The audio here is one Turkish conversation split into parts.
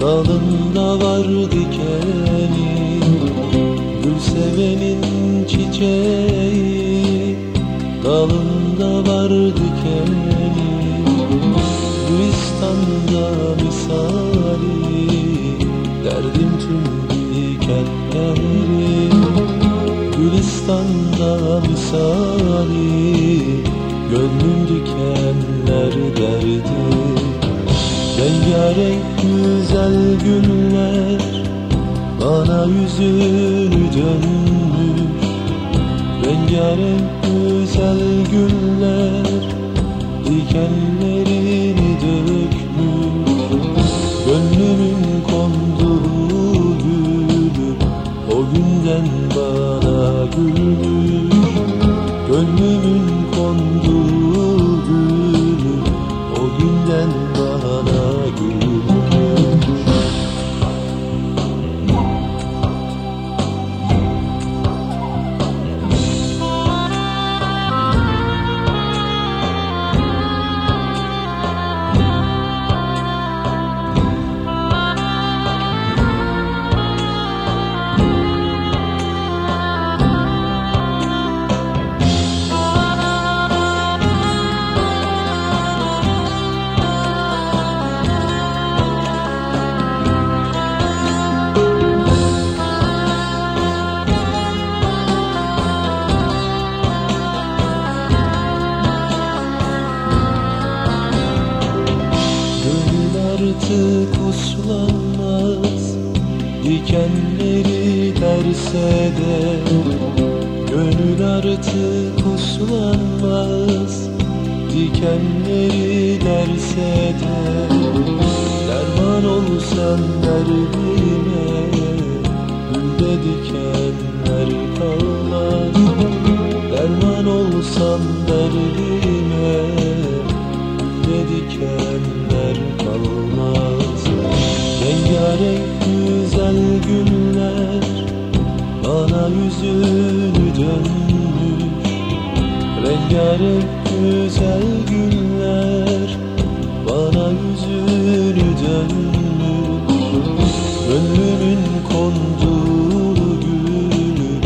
Dalında var dikeni Gül sevenin çiçeği. Dalında var dikeni Gülistan'da misali. Derdim tüm dikenleri Gülistan'da misali. Gönlüm dikenler derdi Rengarenk güzel güller Bana yüzünü dönmüş. Rengarenk güzel güller Dikenlerini dökmüş. Gönlümün konduğu gülü O günden bana gülmüş Gönlümün konduğu Dikenleri derse de Gönül artık uslanmaz. Dikenleri derse de Derman olsan derdime Gülde dikenler kalmaz. Derman olsan derdime Gülde dikenler kalmaz. Rengarenk güzel günler Bana yüzünü dönmüş. Rengarenk güzel günler Bana yüzünü dönmüş. Gönlümün konduğu gülü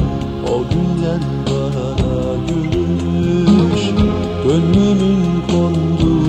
O günden bana gülmüş. Gönlümün konduğu